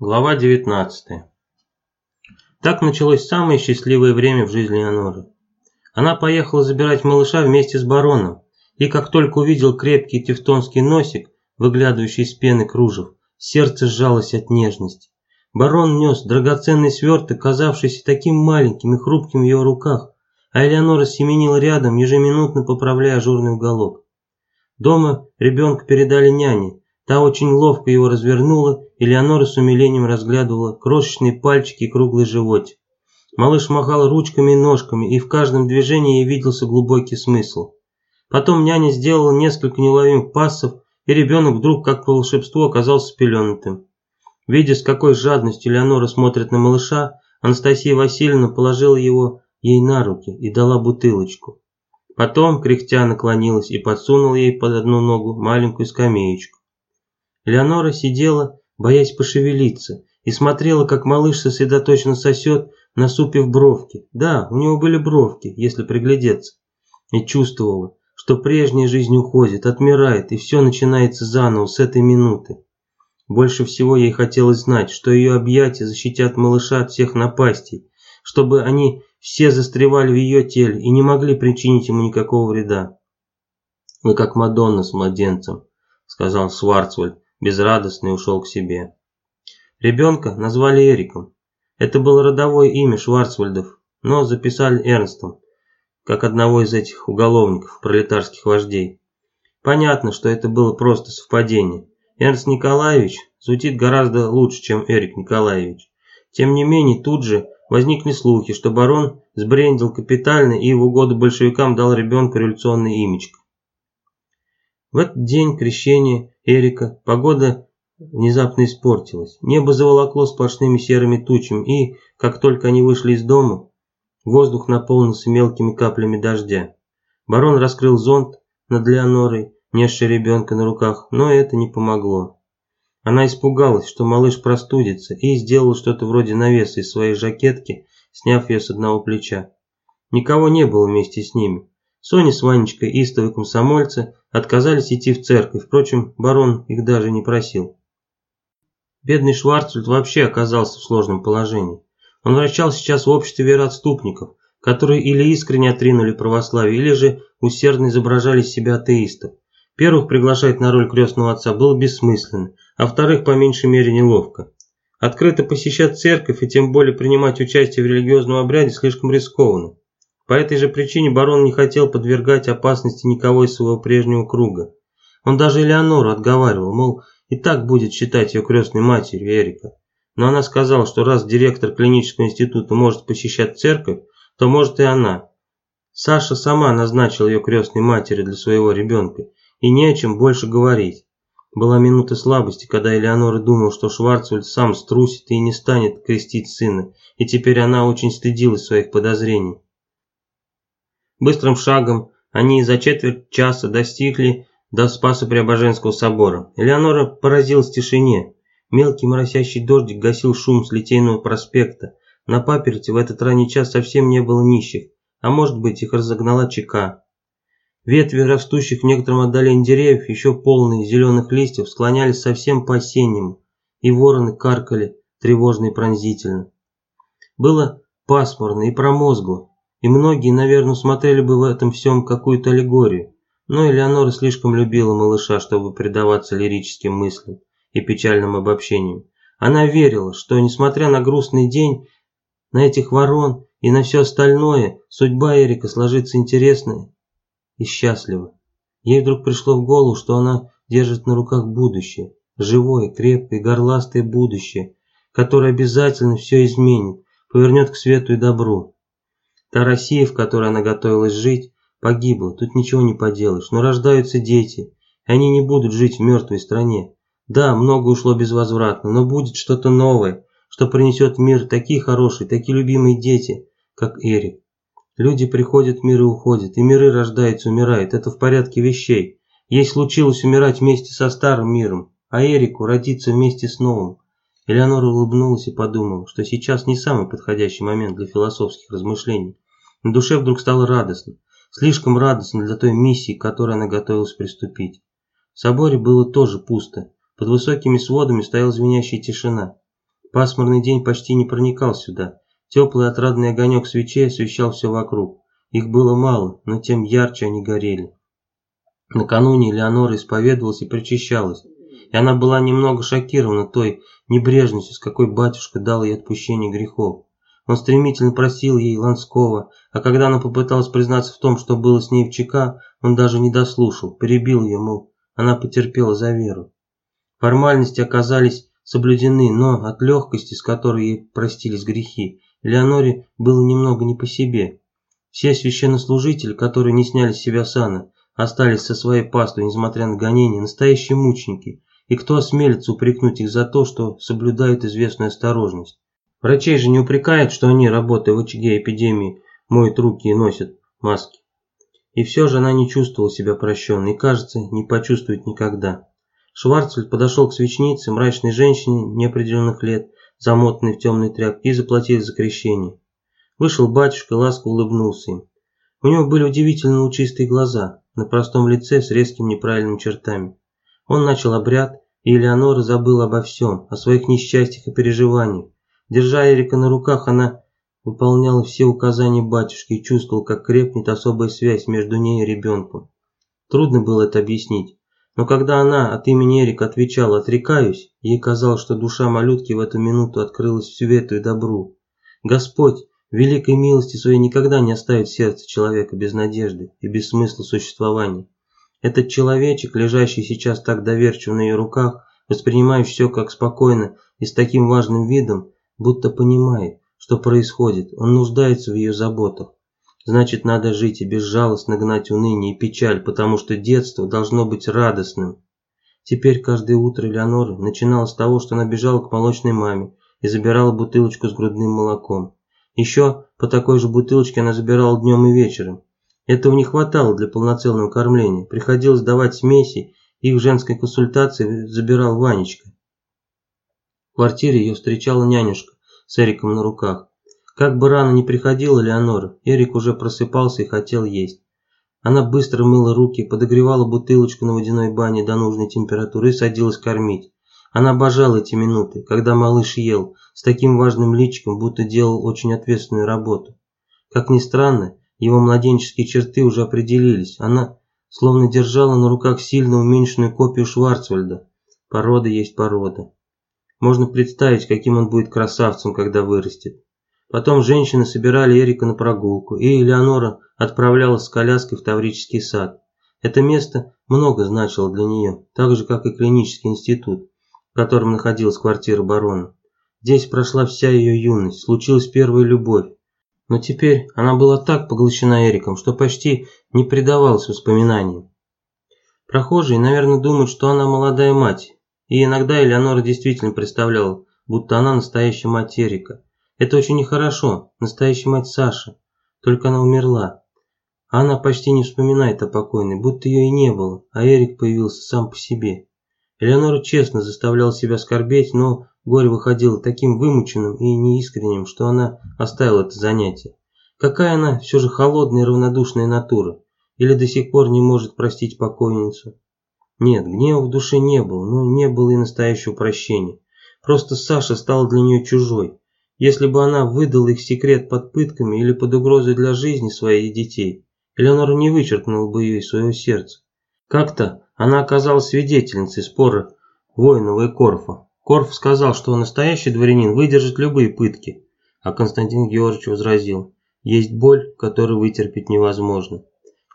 Глава 19 Так началось самое счастливое время в жизни Леоноры. Она поехала забирать малыша вместе с бароном, и как только увидел крепкий тевтонский носик, выглядывающий из пены кружев, сердце сжалось от нежности. Барон нес драгоценный сверток, казавшийся таким маленьким и хрупким в его руках, а Элеонора семенила рядом, ежеминутно поправляя ажурный уголок. Дома ребенка передали няне, Та очень ловко его развернула, и Леонора с умилением разглядывала крошечные пальчики и круглый животик. Малыш махал ручками и ножками, и в каждом движении ей виделся глубокий смысл. Потом няня сделала несколько неуловимых пассов, и ребенок вдруг, как по волшебству, оказался спеленутым. Видя, с какой жадностью Леонора смотрит на малыша, Анастасия Васильевна положила его ей на руки и дала бутылочку. Потом, кряхтя, наклонилась и подсунула ей под одну ногу маленькую скамеечку. Леонора сидела, боясь пошевелиться, и смотрела, как малыш сосредоточенно сосет, насупив бровки. Да, у него были бровки, если приглядеться. И чувствовала, что прежняя жизнь уходит, отмирает, и все начинается заново с этой минуты. Больше всего ей хотелось знать, что ее объятия защитят малыша от всех напастей, чтобы они все застревали в ее теле и не могли причинить ему никакого вреда. «Вы как Мадонна с младенцем», — сказал Сварцвальд, безрадостный ушел к себе. Ребенка назвали Эриком. Это было родовое имя Шварцвальдов, но записали Эрнстом, как одного из этих уголовников, пролетарских вождей. Понятно, что это было просто совпадение. Эрнст Николаевич звучит гораздо лучше, чем Эрик Николаевич. Тем не менее, тут же возникли слухи, что барон сбрендил капитально и в угоду большевикам дал ребенку революционное имечко. В этот день крещения Эрика погода внезапно испортилась. Небо заволокло сплошными серыми тучами, и, как только они вышли из дома, воздух наполнился мелкими каплями дождя. Барон раскрыл зонт над Леонорой, несшей ребенка на руках, но это не помогло. Она испугалась, что малыш простудится, и сделала что-то вроде навеса из своей жакетки, сняв ее с одного плеча. Никого не было вместе с ними. Соня с Ванечкой, истовые комсомольцы, отказались идти в церковь, впрочем, барон их даже не просил. Бедный Шварцвальд вообще оказался в сложном положении. Он вращал сейчас в обществе вероотступников, которые или искренне отринули православие, или же усердно изображали из себя атеистов. Первых приглашать на роль крестного отца было бессмысленно, а вторых по меньшей мере неловко. Открыто посещать церковь и тем более принимать участие в религиозном обряде слишком рискованно. По этой же причине барон не хотел подвергать опасности никого из своего прежнего круга. Он даже Элеонору отговаривал, мол, и так будет считать ее крестной матерью Эрика. Но она сказала, что раз директор клинического института может посещать церковь, то может и она. Саша сама назначила ее крестной матерью для своего ребенка, и не о чем больше говорить. Была минута слабости, когда Элеонора думала, что Шварцвальд сам струсит и не станет крестить сына, и теперь она очень стыдилась своих подозрений. Быстрым шагом они за четверть часа достигли до Спасо-Преображенского собора. Элеонора поразилась тишине. Мелкий моросящий дождик гасил шум с Литейного проспекта. На паперти в этот ранний час совсем не было нищих, а может быть их разогнала чека. Ветви растущих в некотором отдалении деревьев, еще полные зеленых листьев, склонялись совсем по-осеннему, и вороны каркали тревожно и пронзительно. Было пасмурно и промозгло, и многие, наверное, смотрели бы в этом всем какую-то аллегорию. Но Элеонора слишком любила малыша, чтобы предаваться лирическим мыслям и печальным обобщениям. Она верила, что, несмотря на грустный день, на этих ворон и на все остальное, судьба Эрика сложится интересная и счастливо. Ей вдруг пришло в голову, что она держит на руках будущее, живое, крепкое, горластое будущее, которое обязательно все изменит, повернет к свету и добру. Та Россия, в которой она готовилась жить, погибла, тут ничего не поделаешь, но рождаются дети, и они не будут жить в мертвой стране. Да, много ушло безвозвратно, но будет что-то новое, что принесет в мир такие хорошие, такие любимые дети, как Эрик. Люди приходят в мир и уходят, и миры рождаются, умирают, это в порядке вещей. Ей случилось умирать вместе со старым миром, а Эрику родиться вместе с новым. Элеонора улыбнулась и подумала, что сейчас не самый подходящий момент для философских размышлений. На душе вдруг стало радостно. Слишком радостно для той миссии, к которой она готовилась приступить. В соборе было тоже пусто. Под высокими сводами стояла звенящая тишина. Пасмурный день почти не проникал сюда. Теплый отрадный огонек свечей освещал все вокруг. Их было мало, но тем ярче они горели. Накануне Леонора исповедовалась и причащалась, и она была немного шокирована той небрежностью, с какой батюшка дал ей отпущение грехов. Он стремительно просил ей Ланского, а когда она попыталась признаться в том, что было с ней в ЧК, он даже не дослушал, перебил ее, мол, она потерпела за веру. Формальности оказались соблюдены, но от легкости, с которой ей простились грехи, Леоноре было немного не по себе. Все священнослужители, которые не сняли с себя сана, остались со своей пастой, несмотря на гонения, настоящие мученики, и кто осмелится упрекнуть их за то, что соблюдают известную осторожность. Врачей же не упрекают, что они, работая в очаге эпидемии, моют руки и носят маски. И все же она не чувствовала себя прощенной и, кажется, не почувствует никогда. Шварцвальд подошел к свечнице, мрачной женщине неопределенных лет, замотанной в темной тряпке, и заплатил за крещение. Вышел батюшка и ласково улыбнулся им. У него были удивительно лучистые глаза, на простом лице с резкими неправильными чертами. Он начал обряд, и Элеонора забыла обо всем, о своих несчастьях и переживаниях. Держа Эрика на руках, она выполняла все указания батюшки и чувствовала, как крепнет особая связь между ней и ребенком. Трудно было это объяснить, но когда она от имени Эрика отвечала «отрекаюсь», ей казалось, что душа малютки в эту минуту открылась свету и добру. Господь великой милости своей никогда не оставит сердце человека без надежды и без смысла существования. Этот человечек, лежащий сейчас так доверчиво на ее руках, воспринимающий все как спокойно и с таким важным видом, будто понимает, что происходит, он нуждается в ее заботах. Значит, надо жить и безжалостно гнать уныние и печаль, потому что детство должно быть радостным. Теперь каждое утро Леонора начинала с того, что она бежала к молочной маме и забирала бутылочку с грудным молоком. Еще по такой же бутылочке она забирала днем и вечером. Этого не хватало для полноценного кормления. Приходилось давать смеси, их в женской консультации забирал Ванечка. В квартире ее встречала нянюшка с Эриком на руках. Как бы рано не приходила Леонора, Эрик уже просыпался и хотел есть. Она быстро мыла руки, подогревала бутылочку на водяной бане до нужной температуры и садилась кормить. Она обожала эти минуты, когда малыш ел, с таким важным личиком, будто делал очень ответственную работу. Как ни странно, его младенческие черты уже определились. Она словно держала на руках сильно уменьшенную копию Шварцвальда. Порода есть порода. Можно представить, каким он будет красавцем, когда вырастет. Потом женщины собирали Эрика на прогулку, и Элеонора отправлялась с коляской в Таврический сад. Это место много значило для нее, так же, как и клинический институт котором находилась квартира барона. Здесь прошла вся ее юность, случилась первая любовь. Но теперь она была так поглощена Эриком, что почти не предавалась воспоминаниям. Прохожие, наверное, думают, что она молодая мать, и иногда Элеонора действительно представляла, будто она настоящая мать Эрика. Это очень нехорошо, настоящая мать Саши, только она умерла. она почти не вспоминает о покойной, будто ее и не было, а Эрик появился сам по себе. Элеонора честно заставляла себя скорбеть, но горе выходило таким вымученным и неискренним, что она оставила это занятие. Какая она все же холодная и равнодушная натура? Или до сих пор не может простить покойницу? Нет, гнева в душе не было, но не было и настоящего прощения. Просто Саша стала для нее чужой. Если бы она выдала их секрет под пытками или под угрозой для жизни своих детей, Элеонора не вычеркнула бы ее из своего сердца. Как-то она оказалась свидетельницей спора Воинова и Корфа. Корф сказал, что настоящий дворянин выдержит любые пытки, а Константин Георгиевич возразил, есть боль, которую вытерпеть невозможно.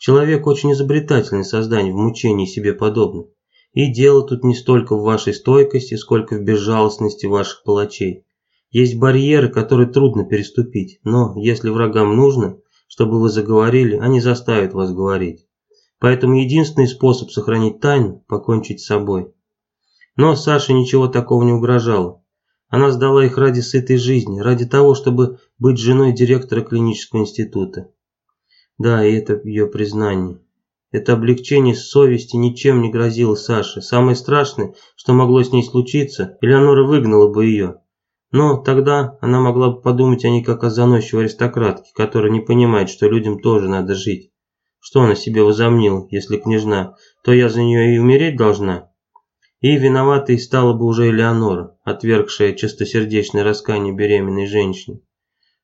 Человек очень изобретательное создание в мучении себе подобно. И дело тут не столько в вашей стойкости, сколько в безжалостности ваших палачей. Есть барьеры, которые трудно переступить, но если врагам нужно, чтобы вы заговорили, они заставят вас говорить. Поэтому единственный способ сохранить тайну – покончить с собой. Но Саше ничего такого не угрожало. Она сдала их ради сытой жизни, ради того, чтобы быть женой директора клинического института. Да, и это ее признание. Это облегчение совести ничем не грозило Саше. Самое страшное, что могло с ней случиться, Элеонора выгнала бы ее. Но тогда она могла бы подумать о ней как о заносчивой аристократке, которая не понимает, что людям тоже надо жить. Что она себе возомнила, если княжна, то я за нее и умереть должна? И виноватой стала бы уже Элеонора, отвергшая чистосердечное раскаяние беременной женщины.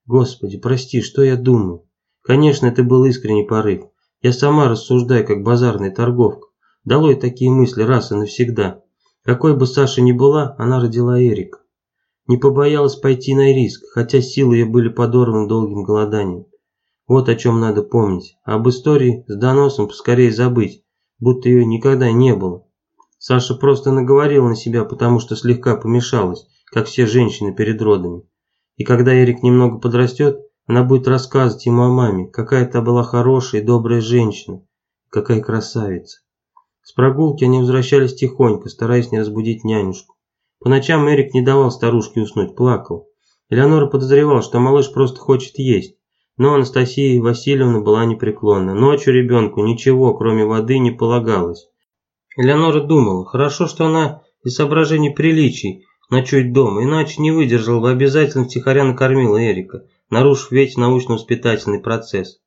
Господи, прости, что я думаю? Конечно, это был искренний порыв. Я сама рассуждаю, как базарная торговка. Долой такие мысли раз и навсегда. Какой бы Саша ни была, она родила Эрика. Не побоялась пойти на риск, хотя силы ее были подорваны долгим голоданием. Вот о чем надо помнить. об истории с доносом поскорее забыть, будто ее никогда не было. Саша просто наговорила на себя, потому что слегка помешалась, как все женщины перед родами. И когда Эрик немного подрастет, она будет рассказывать ему о маме, какая та была хорошая и добрая женщина, какая красавица. С прогулки они возвращались тихонько, стараясь не разбудить нянюшку. По ночам Эрик не давал старушке уснуть, плакал. Элеонора подозревала, что малыш просто хочет есть. Но Анастасия Васильевна была непреклонна. Ночью ребенку ничего, кроме воды, не полагалось. Элеонора думала, хорошо, что она из соображений приличий ночует дома, иначе не выдержала бы обязательно втихаря накормила Эрика, нарушив весь научно-воспитательный процесс.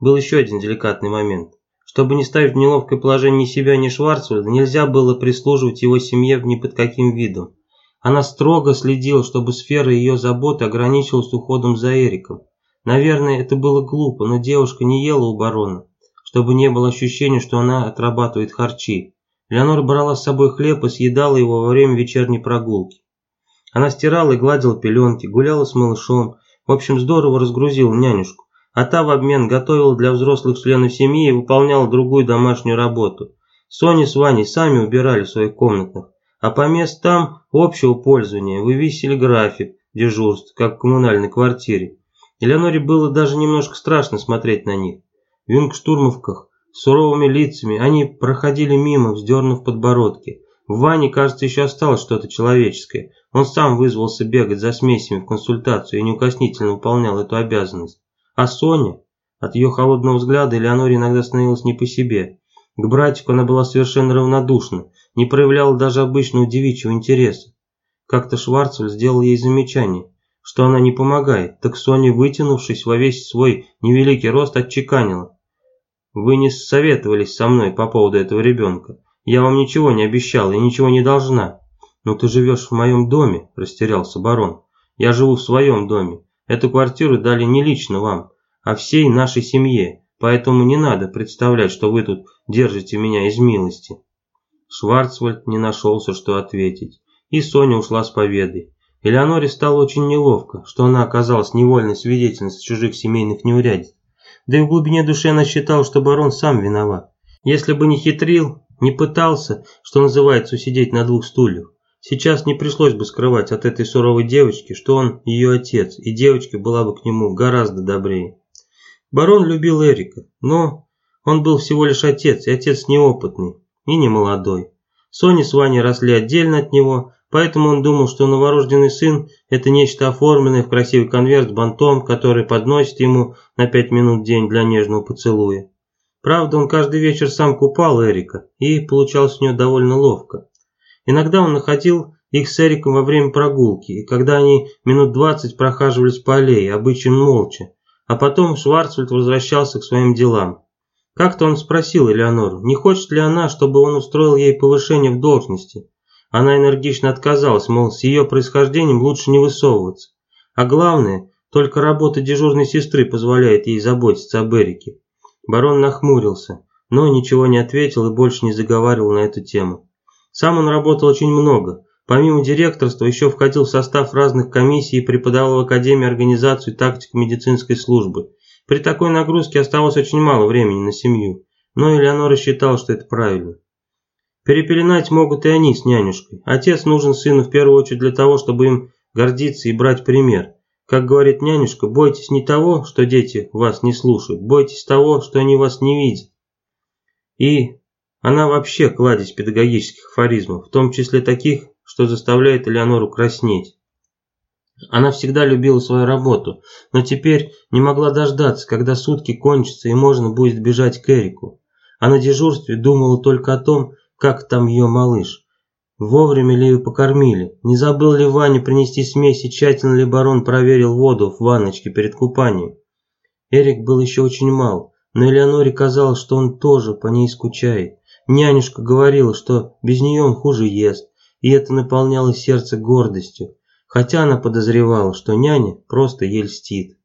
Был еще один деликатный момент. Чтобы не ставить в неловкое положение ни себя, ни Шварцвальда, нельзя было прислуживать его семье ни под каким видом. Она строго следила, чтобы сфера ее заботы ограничивалась уходом за Эриком. Наверное, это было глупо, но девушка не ела у барона, чтобы не было ощущения, что она отрабатывает харчи. Леонора брала с собой хлеб и съедала его во время вечерней прогулки. Она стирала и гладила пеленки, гуляла с малышом, в общем, здорово разгрузила нянюшку, а та в обмен готовила для взрослых членов семьи и выполняла другую домашнюю работу. Соня с Ваней сами убирали в своих комнатах, а по местам общего пользования вывесили график дежурств, как в коммунальной квартире. Элеоноре было даже немножко страшно смотреть на них. В юнгштурмовках суровыми лицами, они проходили мимо, вздернув подбородки. В Ване, кажется, еще осталось что-то человеческое. Он сам вызвался бегать за смесями в консультацию и неукоснительно выполнял эту обязанность. А Соня? От ее холодного взгляда Элеоноре иногда становилось не по себе. К братику она была совершенно равнодушна, не проявляла даже обычного девичьего интереса. Как-то Шварцвальд сделал ей замечание, что она не помогает, так Соня, вытянувшись во весь свой невеликий рост, отчеканила. Вы не советовались со мной по поводу этого ребенка. Я вам ничего не обещала и ничего не должна. Но ты живешь в моем доме, растерялся барон. Я живу в своем доме. Эту квартиру дали не лично вам, а всей нашей семье. Поэтому не надо представлять, что вы тут держите меня из милости. Шварцвальд не нашелся, что ответить. И Соня ушла с победой. Элеоноре стало очень неловко, что она оказалась невольной свидетельницей чужих семейных неурядиц. Да и в глубине души она считала, что барон сам виноват. Если бы не хитрил, не пытался, что называется, усидеть на двух стульях, сейчас не пришлось бы скрывать от этой суровой девочки, что он ее отец, и девочка была бы к нему гораздо добрее. Барон любил Эрика, но он был всего лишь отец, и отец неопытный, и не молодой. Соня с Ваней росли отдельно от него, Поэтому он думал, что новорожденный сын – это нечто оформленное в красивый конверт с бантом, который подносит ему на пять минут в день для нежного поцелуя. Правда, он каждый вечер сам купал Эрика, и получалось у него довольно ловко. Иногда он находил их с Эриком во время прогулки, и когда они минут двадцать прохаживались по аллее, обычно молча, а потом Шварцвальд возвращался к своим делам. Как-то он спросил Элеонору, не хочет ли она, чтобы он устроил ей повышение в должности. Она энергично отказалась, мол, с ее происхождением лучше не высовываться. А главное, только работа дежурной сестры позволяет ей заботиться об Эрике. Барон нахмурился, но ничего не ответил и больше не заговаривал на эту тему. Сам он работал очень много. Помимо директорства, еще входил в состав разных комиссий и преподавал в Академии организацию тактику медицинской службы. При такой нагрузке оставалось очень мало времени на семью, но Элеонора считала, что это правильно. Перепеленать могут и они с нянюшкой. Отец нужен сыну в первую очередь для того, чтобы им гордиться и брать пример. Как говорит нянюшка, бойтесь не того, что дети вас не слушают, бойтесь того, что они вас не видят. И она вообще кладезь педагогических афоризмов, в том числе таких, что заставляет Элеонору краснеть. Она всегда любила свою работу, но теперь не могла дождаться, когда сутки кончатся и можно будет бежать к Эрику. А на дежурстве думала только о том, как там ее малыш? Вовремя ли ее покормили? Не забыл ли Ваня принести смесь и тщательно ли барон проверил воду в ванночке перед купанием? Эрик был еще очень мал, но Элеоноре казалось, что он тоже по ней скучает. Нянюшка говорила, что без нее он хуже ест, и это наполняло сердце гордостью, хотя она подозревала, что няня просто ей льстит.